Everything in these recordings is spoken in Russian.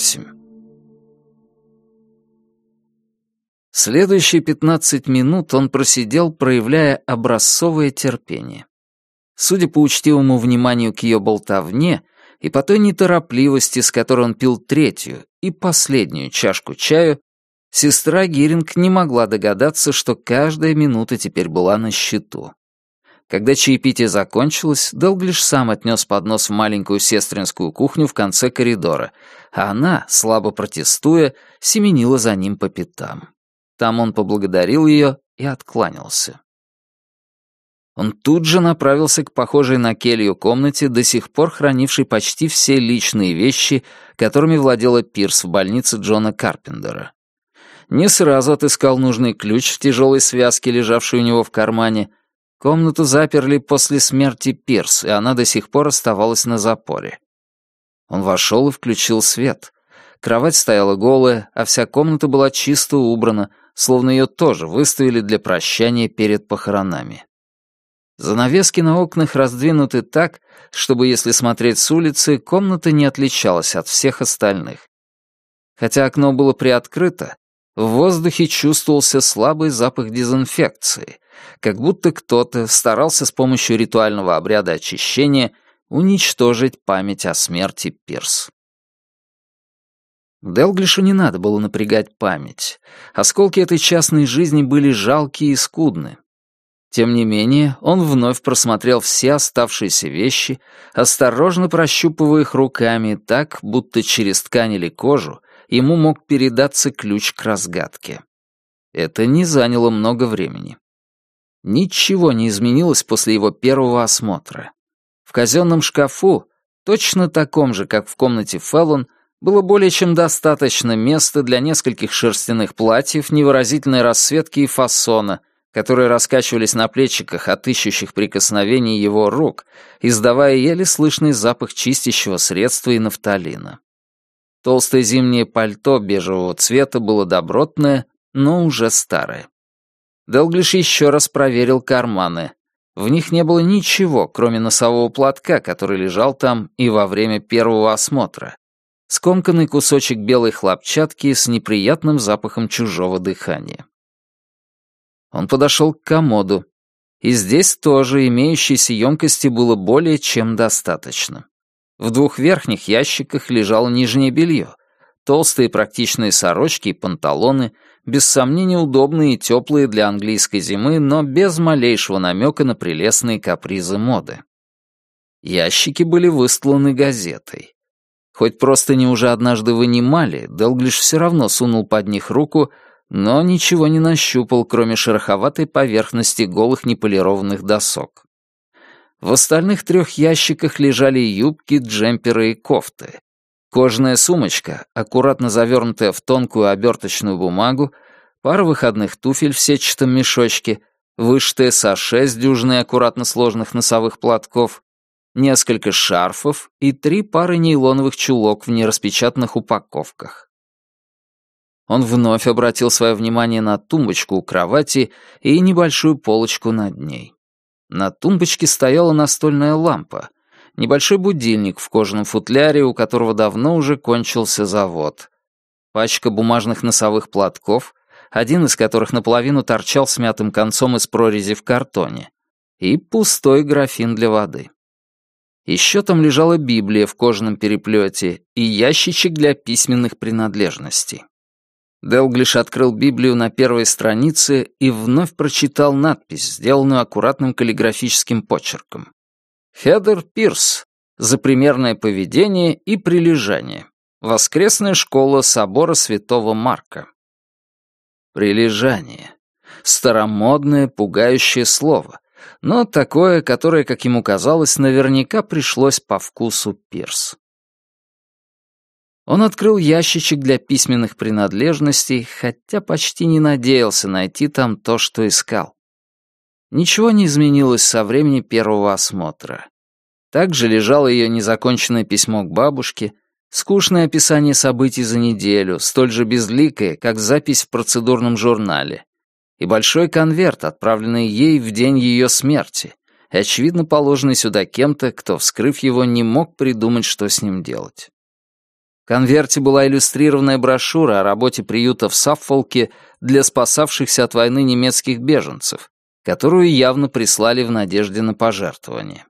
8. Следующие 15 минут он просидел, проявляя образцовое терпение. Судя по учтивому вниманию к ее болтовне и по той неторопливости, с которой он пил третью и последнюю чашку чаю, сестра Гиринг не могла догадаться, что каждая минута теперь была на счету. Когда чаепитие закончилось, Делглиш сам отнес поднос в маленькую сестринскую кухню в конце коридора, а она, слабо протестуя, семенила за ним по пятам. Там он поблагодарил ее и откланялся. Он тут же направился к похожей на келью комнате, до сих пор хранившей почти все личные вещи, которыми владела Пирс в больнице Джона Карпендера. Не сразу отыскал нужный ключ в тяжелой связке, лежавшей у него в кармане. Комнату заперли после смерти Пирс, и она до сих пор оставалась на запоре. Он вошел и включил свет. Кровать стояла голая, а вся комната была чисто убрана, словно ее тоже выставили для прощания перед похоронами. Занавески на окнах раздвинуты так, чтобы, если смотреть с улицы, комната не отличалась от всех остальных. Хотя окно было приоткрыто, в воздухе чувствовался слабый запах дезинфекции, как будто кто-то старался с помощью ритуального обряда очищения уничтожить память о смерти Пирс. Делглишу не надо было напрягать память. Осколки этой частной жизни были жалкие и скудны, тем не менее, он вновь просмотрел все оставшиеся вещи, осторожно прощупывая их руками так, будто через ткань или кожу ему мог передаться ключ к разгадке. Это не заняло много времени. Ничего не изменилось после его первого осмотра. В казенном шкафу, точно таком же, как в комнате Феллон, было более чем достаточно места для нескольких шерстяных платьев невыразительной расцветки и фасона — которые раскачивались на плечиках от ищущих прикосновений его рук, издавая еле слышный запах чистящего средства и нафталина. Толстое зимнее пальто бежевого цвета было добротное, но уже старое. Делглиш еще раз проверил карманы. В них не было ничего, кроме носового платка, который лежал там и во время первого осмотра. Скомканный кусочек белой хлопчатки с неприятным запахом чужого дыхания. Он подошел к комоду. И здесь тоже имеющейся емкости было более чем достаточно. В двух верхних ящиках лежало нижнее белье. Толстые практичные сорочки и панталоны, без сомнения удобные и теплые для английской зимы, но без малейшего намека на прелестные капризы моды. Ящики были выстланы газетой. Хоть просто не уже однажды вынимали, Делглиш все равно сунул под них руку, но ничего не нащупал, кроме шероховатой поверхности голых неполированных досок. В остальных трех ящиках лежали юбки, джемперы и кофты. Кожаная сумочка, аккуратно завернутая в тонкую оберточную бумагу, пара выходных туфель в сетчатом мешочке, вышитая саше с дюжиной аккуратно сложных носовых платков, несколько шарфов и три пары нейлоновых чулок в нераспечатанных упаковках. Он вновь обратил свое внимание на тумбочку у кровати и небольшую полочку над ней. На тумбочке стояла настольная лампа, небольшой будильник в кожаном футляре, у которого давно уже кончился завод, пачка бумажных носовых платков, один из которых наполовину торчал смятым концом из прорези в картоне, и пустой графин для воды. Еще там лежала Библия в кожаном переплете и ящичек для письменных принадлежностей. Делглиш открыл Библию на первой странице и вновь прочитал надпись, сделанную аккуратным каллиграфическим почерком. «Хедер Пирс. За примерное поведение и прилежание. Воскресная школа собора святого Марка». Прилежание. Старомодное, пугающее слово, но такое, которое, как ему казалось, наверняка пришлось по вкусу Пирс. Он открыл ящичек для письменных принадлежностей, хотя почти не надеялся найти там то, что искал. Ничего не изменилось со времени первого осмотра. Также лежало ее незаконченное письмо к бабушке, скучное описание событий за неделю, столь же безликое, как запись в процедурном журнале, и большой конверт, отправленный ей в день ее смерти, и, очевидно, положенный сюда кем-то, кто, вскрыв его, не мог придумать, что с ним делать. конверте была иллюстрированная брошюра о работе приюта в Саффолке для спасавшихся от войны немецких беженцев, которую явно прислали в надежде на пожертвование.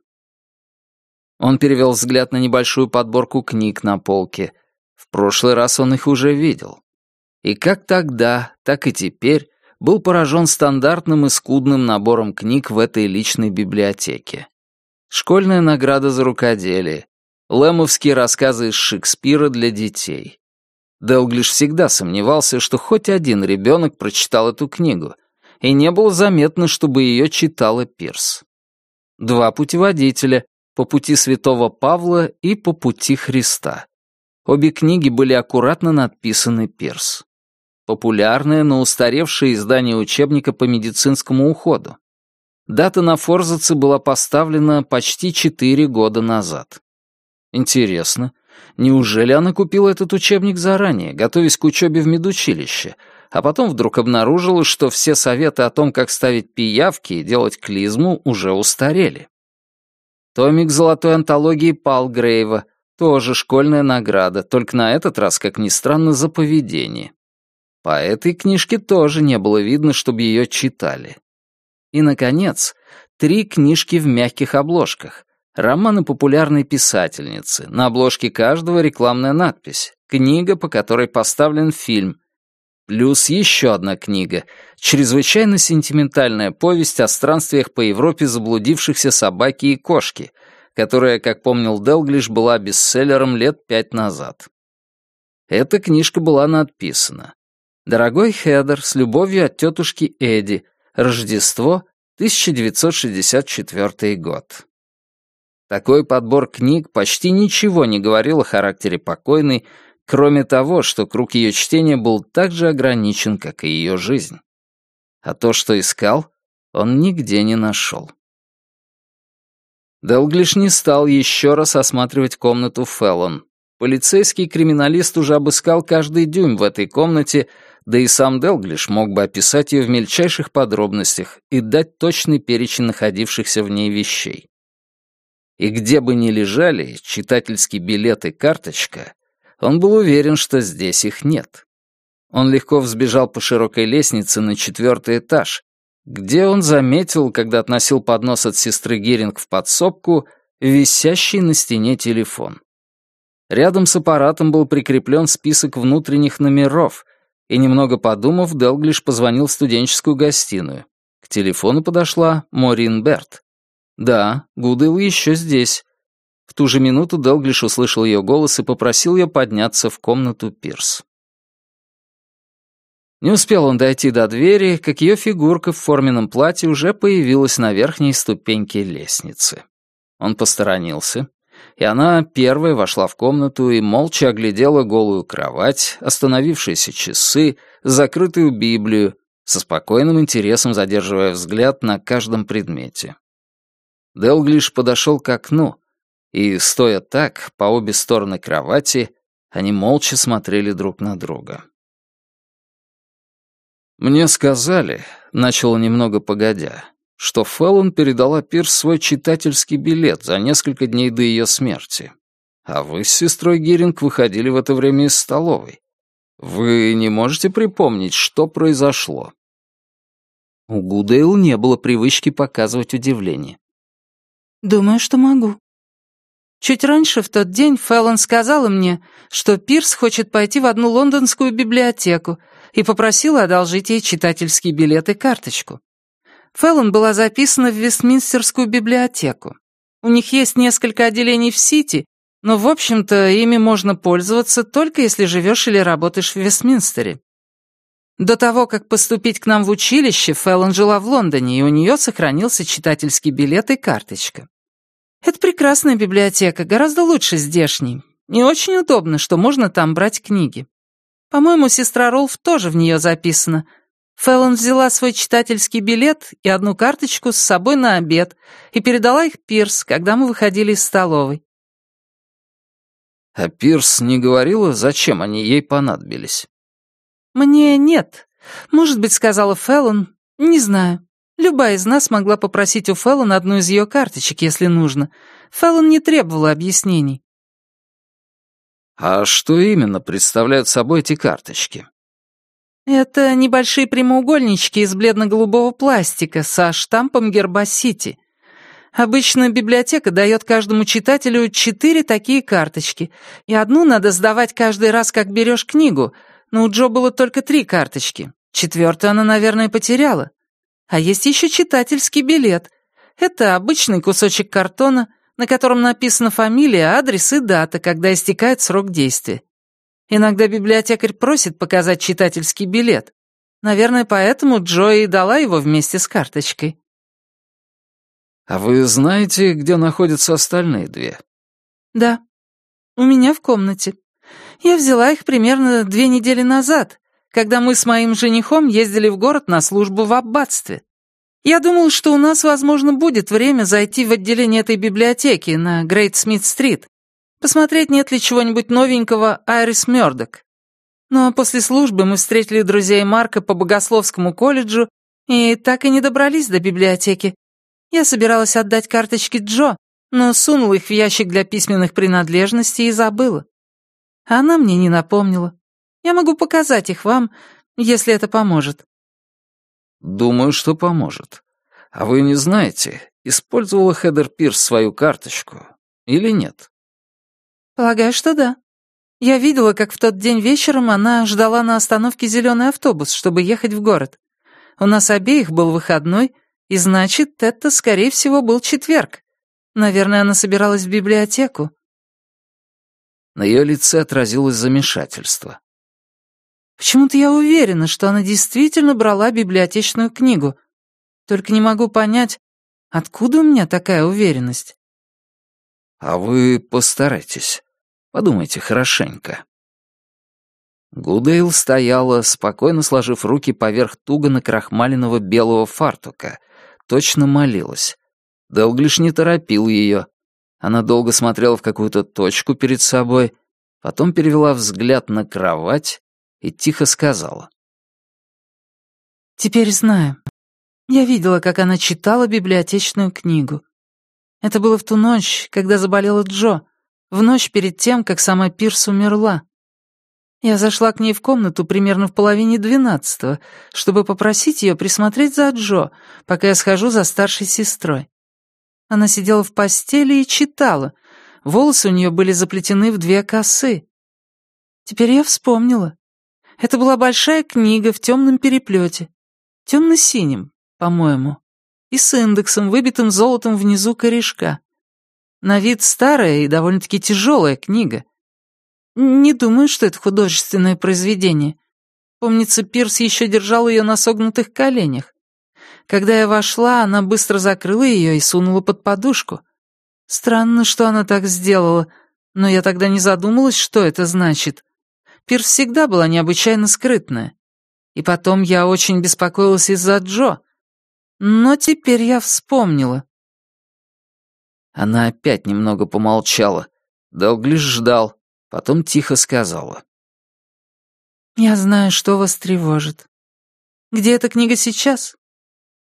Он перевел взгляд на небольшую подборку книг на полке. В прошлый раз он их уже видел. И как тогда, так и теперь был поражен стандартным и скудным набором книг в этой личной библиотеке. Школьная награда за рукоделие, лэмовские рассказы из Шекспира для детей. Делглиш всегда сомневался, что хоть один ребенок прочитал эту книгу, и не было заметно, чтобы ее читала Пирс. Два путеводителя по пути святого Павла и по пути Христа. Обе книги были аккуратно надписаны Пирс. Популярное, но устаревшее издание учебника по медицинскому уходу. Дата на форзаце была поставлена почти четыре года назад. Интересно, неужели она купила этот учебник заранее, готовясь к учебе в медучилище, а потом вдруг обнаружила, что все советы о том, как ставить пиявки и делать клизму, уже устарели? Томик золотой антологии Палгрейва, тоже школьная награда, только на этот раз, как ни странно, за поведение. По этой книжке тоже не было видно, чтобы ее читали. И, наконец, три книжки в мягких обложках. Романы популярной писательницы. На обложке каждого рекламная надпись. Книга, по которой поставлен фильм. Плюс еще одна книга. Чрезвычайно сентиментальная повесть о странствиях по Европе заблудившихся собаки и кошки, которая, как помнил Делглиш, была бестселлером лет пять назад. Эта книжка была надписана. «Дорогой Хедер, с любовью от тетушки Эдди. Рождество, 1964 год». Такой подбор книг почти ничего не говорил о характере покойной, кроме того, что круг ее чтения был так же ограничен, как и ее жизнь. А то, что искал, он нигде не нашел. Делглиш не стал еще раз осматривать комнату Феллон. Полицейский криминалист уже обыскал каждый дюйм в этой комнате, да и сам Делглиш мог бы описать ее в мельчайших подробностях и дать точный перечень находившихся в ней вещей. И где бы ни лежали читательский билет и карточка, он был уверен, что здесь их нет. Он легко взбежал по широкой лестнице на четвертый этаж, где он заметил, когда относил поднос от сестры Геринг в подсобку, висящий на стене телефон. Рядом с аппаратом был прикреплен список внутренних номеров, и, немного подумав, Делглиш позвонил в студенческую гостиную. К телефону подошла Морин Берт. Да, Гудел еще здесь. В ту же минуту Делглиш услышал ее голос и попросил ее подняться в комнату Пирс. Не успел он дойти до двери, как ее фигурка в форменном платье уже появилась на верхней ступеньке лестницы. Он посторонился, и она первая вошла в комнату и молча оглядела голую кровать, остановившиеся часы, закрытую Библию, со спокойным интересом задерживая взгляд на каждом предмете. Делглиш подошел к окну, и, стоя так, по обе стороны кровати, они молча смотрели друг на друга. «Мне сказали», — начал немного погодя, что Феллон передала Пирс свой читательский билет за несколько дней до ее смерти. А вы с сестрой Гиринг выходили в это время из столовой. Вы не можете припомнить, что произошло?» У Гудейл не было привычки показывать удивление. «Думаю, что могу», Чуть раньше, в тот день, Фэллон сказала мне, что Пирс хочет пойти в одну лондонскую библиотеку и попросила одолжить ей читательский билет и карточку. Фэллон была записана в Вестминстерскую библиотеку. У них есть несколько отделений в Сити, но, в общем-то, ими можно пользоваться только если живешь или работаешь в Вестминстере. До того, как поступить к нам в училище, Фэллон жила в Лондоне, и у нее сохранился читательский билет и карточка. Это прекрасная библиотека, гораздо лучше здешней. И очень удобно, что можно там брать книги. По-моему, сестра Ролф тоже в нее записана. Фэллон взяла свой читательский билет и одну карточку с собой на обед и передала их Пирс, когда мы выходили из столовой. А Пирс не говорила, зачем они ей понадобились? «Мне нет. Может быть, сказала Фэллон. Не знаю. Любая из нас могла попросить у Феллон одну из ее карточек, если нужно. Феллон не требовала объяснений. А что именно представляют собой эти карточки? Это небольшие прямоугольнички из бледно-голубого пластика со штампом герба Сити. Обычно библиотека дает каждому читателю четыре такие карточки, и одну надо сдавать каждый раз, как берешь книгу, но у Джо было только три карточки. Четвертую она, наверное, потеряла. А есть еще читательский билет. Это обычный кусочек картона, на котором написана фамилия, адрес и дата, когда истекает срок действия. Иногда библиотекарь просит показать читательский билет. Наверное, поэтому Джо и дала его вместе с карточкой. «А вы знаете, где находятся остальные две?» «Да. У меня в комнате. Я взяла их примерно две недели назад, когда мы с моим женихом ездили в город на службу в аббатстве. Я думал, что у нас, возможно, будет время зайти в отделение этой библиотеки на Грейт Смит-стрит, посмотреть, нет ли чего-нибудь новенького Айрис Мёрдок. Но после службы мы встретили друзей Марка по Богословскому колледжу и так и не добрались до библиотеки, я собиралась отдать карточки Джо, но сунула их в ящик для письменных принадлежностей и забыла. Она мне не напомнила. Я могу показать их вам, если это поможет. Думаю, что поможет. А вы не знаете, использовала Хедер Пирс свою карточку или нет? Полагаю, что да. Я видела, как в тот день вечером она ждала на остановке зеленый автобус, чтобы ехать в город. У нас обеих был выходной, и значит, это, скорее всего, был четверг. Наверное, она собиралась в библиотеку. На ее лице отразилось замешательство. Почему-то я уверена, что она действительно брала библиотечную книгу. Только не могу понять, откуда у меня такая уверенность. А вы постарайтесь. Подумайте хорошенько. Гудейл стояла, спокойно сложив руки поверх туго накрахмаленного белого фартука — точно молилась. Делглиш не торопил ее. Она долго смотрела в какую-то точку перед собой, потом перевела взгляд на кровать и тихо сказала. «Теперь знаю. Я видела, как она читала библиотечную книгу. Это было в ту ночь, когда заболела Джо, в ночь перед тем, как сама Пирс умерла. Я зашла к ней в комнату примерно в половине двенадцатого, чтобы попросить ее присмотреть за Джо, пока я схожу за старшей сестрой. Она сидела в постели и читала. Волосы у нее были заплетены в две косы. Теперь я вспомнила. Это была большая книга в темном переплете. Темно-синим, по-моему. И с индексом, выбитым золотом внизу корешка. На вид старая и довольно-таки тяжелая книга. Не думаю, что это художественное произведение. Помнится, Пирс еще держал ее на согнутых коленях. Когда я вошла, она быстро закрыла ее и сунула под подушку. Странно, что она так сделала, но я тогда не задумалась, что это значит. Пирс всегда была необычайно скрытная. И потом я очень беспокоилась из-за Джо. Но теперь я вспомнила. Она опять немного помолчала. Долглиш ждал, Потом тихо сказала. «Я знаю, что вас тревожит. Где эта книга сейчас?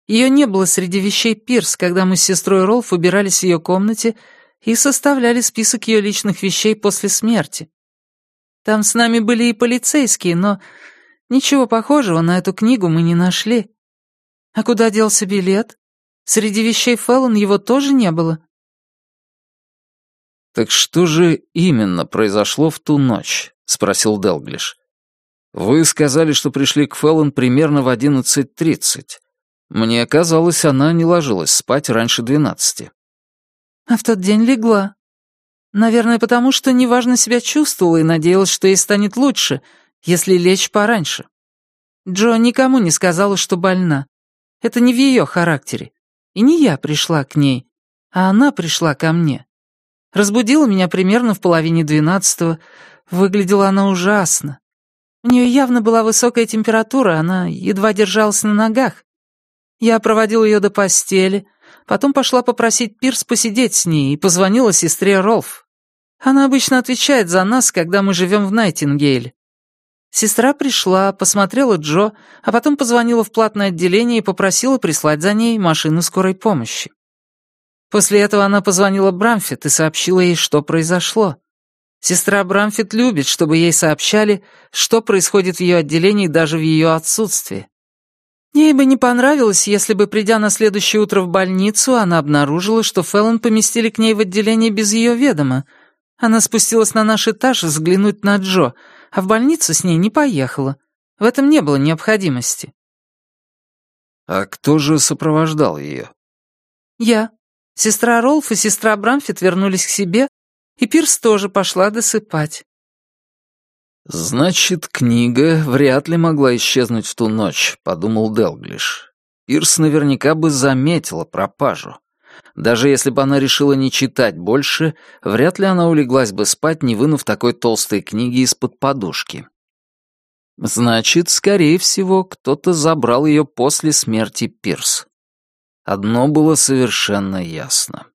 Ее не было среди вещей Пирс, когда мы с сестрой Ролф убирались в ее комнате и составляли список ее личных вещей после смерти. Там с нами были и полицейские, но ничего похожего на эту книгу мы не нашли. А куда делся билет? Среди вещей Феллон его тоже не было. «Так что же именно произошло в ту ночь?» — спросил Делглиш. «Вы сказали, что пришли к Феллон примерно в 11.30. Мне казалось, она не ложилась спать раньше двенадцати». «А в тот день легла. Наверное, потому что неважно себя чувствовала и надеялась, что ей станет лучше, если лечь пораньше. Джо никому не сказала, что больна. Это не в ее характере. И не я пришла к ней, а она пришла ко мне. Разбудила меня примерно в половине двенадцатого. Выглядела она ужасно. У нее явно была высокая температура, она едва держалась на ногах. Я проводил ее до постели, потом пошла попросить Пирс посидеть с ней и позвонила сестре Ролф. Она обычно отвечает за нас, когда мы живем в Найтингейле. Сестра пришла, посмотрела Джо, а потом позвонила в платное отделение и попросила прислать за ней машину скорой помощи. После этого она позвонила Брамфит и сообщила ей, что произошло. Сестра Брамфит любит, чтобы ей сообщали, что происходит в ее отделении даже в ее отсутствии. Ей бы не понравилось, если бы, придя на следующее утро в больницу, она обнаружила, что Феллон поместили к ней в отделение без ее ведома. Она спустилась на наш этаж взглянуть на Джо, а в больницу с ней не поехала. В этом не было необходимости. «А кто же сопровождал ее?» «Я. Сестра Ролф и сестра Брамфит вернулись к себе, и Пирс тоже пошла досыпать». «Значит, книга вряд ли могла исчезнуть в ту ночь», — подумал Делглиш. Пирс наверняка бы заметила пропажу. Даже если бы она решила не читать больше, вряд ли она улеглась бы спать, не вынув такой толстой книги из-под подушки. Значит, скорее всего, кто-то забрал ее после смерти Пирс. Одно было совершенно ясно.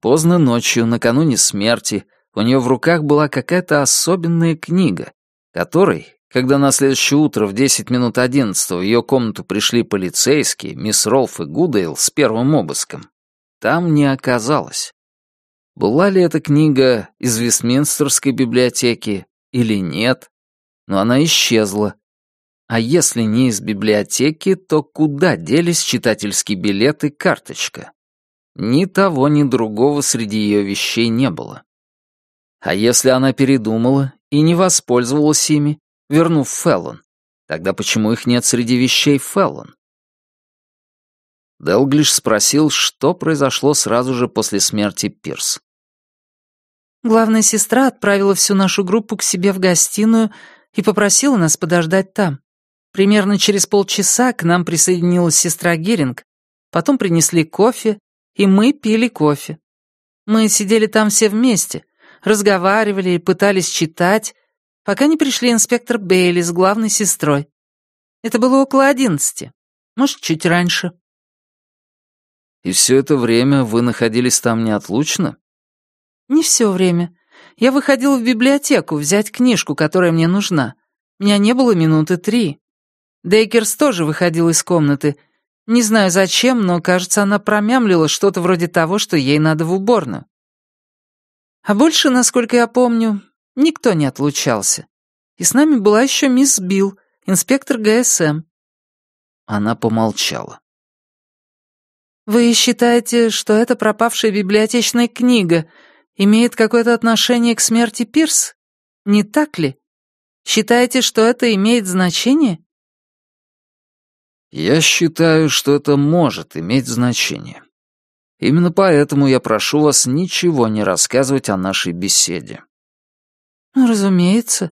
Поздно ночью, накануне смерти, у нее в руках была какая-то особенная книга, которой, когда на следующее утро в 10 минут 11 в ее комнату пришли полицейские, мисс Ролф и Гудейл с первым обыском, там не оказалось. Была ли эта книга из Вестминстерской библиотеки или нет, но она исчезла. А если не из библиотеки, то куда делись читательский билет и карточка? Ни того, ни другого среди ее вещей не было. А если она передумала и не воспользовалась ими, вернув Феллон, тогда почему их нет среди вещей Феллон? Делглиш спросил, что произошло сразу же после смерти Пирс. Главная сестра отправила всю нашу группу к себе в гостиную и попросила нас подождать там. Примерно через полчаса к нам присоединилась сестра Геринг, потом принесли кофе, и мы пили кофе. Мы сидели там все вместе, разговаривали и пытались читать, пока не пришли инспектор Бейли с главной сестрой. Это было около одиннадцати, может, чуть раньше. «И все это время вы находились там неотлучно?» «Не все время. Я выходила в библиотеку взять книжку, которая мне нужна. Меня не было минуты три. Дейкерс тоже выходил из комнаты. Не знаю зачем, но, кажется, она промямлила что-то вроде того, что ей надо в уборную. А больше, насколько я помню, никто не отлучался. И с нами была еще мисс Билл, инспектор ГСМ. Она помолчала. «Вы считаете, что эта пропавшая библиотечная книга имеет какое-то отношение к смерти Пирс? Не так ли? Считаете, что это имеет значение? Я считаю, что это может иметь значение. Именно поэтому я прошу вас ничего не рассказывать о нашей беседе. Ну, разумеется,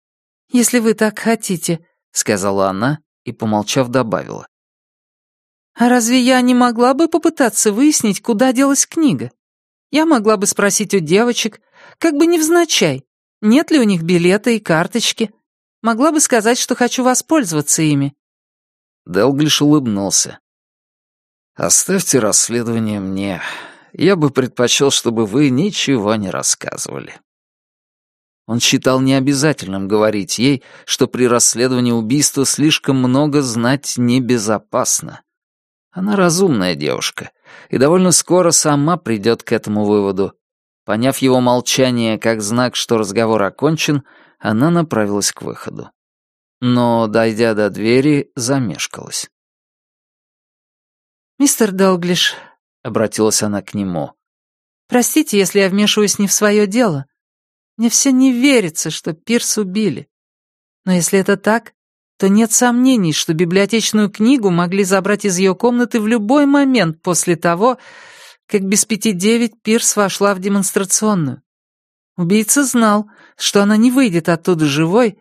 если вы так хотите, сказала она и, помолчав, добавила. А разве я не могла бы попытаться выяснить, куда делась книга? Я могла бы спросить у девочек, как бы невзначай, нет ли у них билета и карточки. Могла бы сказать, что хочу воспользоваться ими. Делглиш улыбнулся. «Оставьте расследование мне. Я бы предпочел, чтобы вы ничего не рассказывали». Он считал необязательным говорить ей, что при расследовании убийства слишком много знать небезопасно. Она разумная девушка и довольно скоро сама придет к этому выводу. Поняв его молчание как знак, что разговор окончен, она направилась к выходу. Но, дойдя до двери, замешкалась. «Мистер Долглиш», — обратилась она к нему, — «простите, если я вмешиваюсь не в свое дело. Мне все не верится, что Пирс убили. Но если это так, то нет сомнений, что библиотечную книгу могли забрать из ее комнаты в любой момент после того, как без пяти девять Пирс вошла в демонстрационную. Убийца знал, что она не выйдет оттуда живой,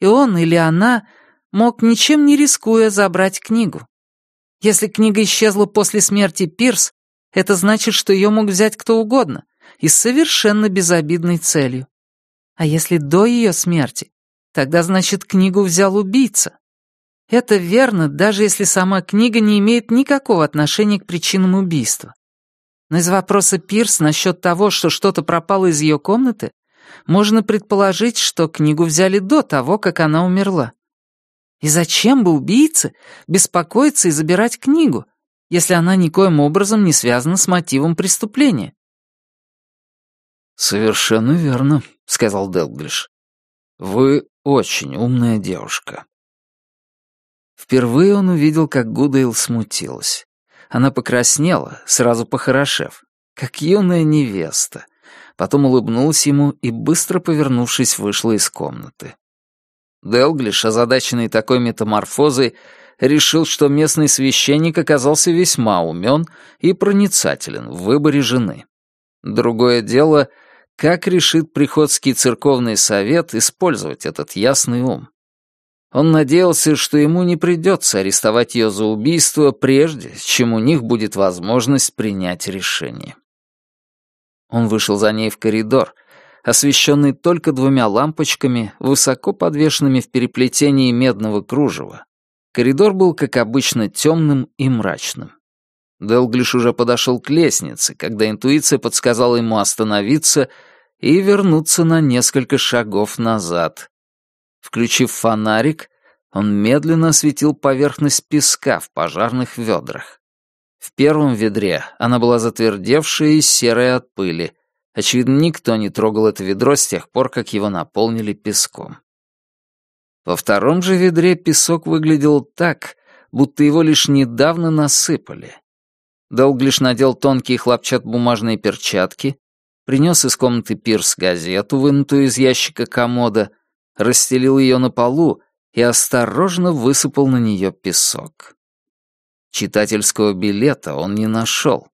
и он или она мог, ничем не рискуя, забрать книгу. Если книга исчезла после смерти Пирс, это значит, что ее мог взять кто угодно и с совершенно безобидной целью. А если до ее смерти, Тогда, значит, книгу взял убийца. Это верно, даже если сама книга не имеет никакого отношения к причинам убийства. Но из вопроса Пирс насчет того, что что-то пропало из ее комнаты, можно предположить, что книгу взяли до того, как она умерла. И зачем бы убийце беспокоиться и забирать книгу, если она никоим образом не связана с мотивом преступления? «Совершенно верно», — сказал Делглиш. «Вы очень умная девушка». Впервые он увидел, как Гудейл смутилась. Она покраснела, сразу похорошев, как юная невеста. Потом улыбнулась ему и, быстро повернувшись, вышла из комнаты. Делглиш, озадаченный такой метаморфозой, решил, что местный священник оказался весьма умен и проницателен в выборе жены. Другое дело, как решит Приходский церковный совет использовать этот ясный ум. Он надеялся, что ему не придется арестовать ее за убийство прежде, чем у них будет возможность принять решение. Он вышел за ней в коридор, освещенный только двумя лампочками, высоко подвешенными в переплетении медного кружева. Коридор был, как обычно, темным и мрачным. Делглиш уже подошел к лестнице, когда интуиция подсказала ему остановиться и вернуться на несколько шагов назад. Включив фонарик, он медленно осветил поверхность песка в пожарных ведрах. В первом ведре она была затвердевшая и серая от пыли. Очевидно, никто не трогал это ведро с тех пор, как его наполнили песком. Во втором же ведре песок выглядел так, будто его лишь недавно насыпали. Долглиш надел тонкие хлопчат-бумажные перчатки, принес из комнаты Пирс газету, вынутую из ящика комода, расстелил ее на полу и осторожно высыпал на нее песок. Читательского билета он не нашел.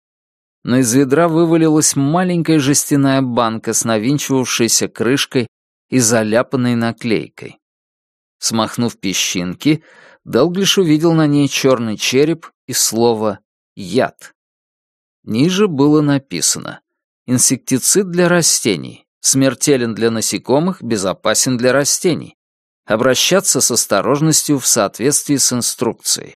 Но из ведра вывалилась маленькая жестяная банка с навинчивавшейся крышкой и заляпанной наклейкой. Смахнув песчинки, Далглиш увидел на ней черный череп и слово «яд». Ниже было написано Инсектицид для растений. Смертелен для насекомых, безопасен для растений. Обращаться с осторожностью в соответствии с инструкцией.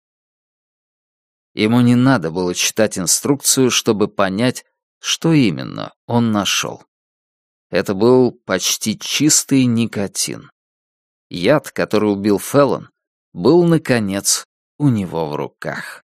Ему не надо было читать инструкцию, чтобы понять, что именно он нашел. Это был почти чистый никотин. Яд, который убил Феллон, был, наконец, у него в руках.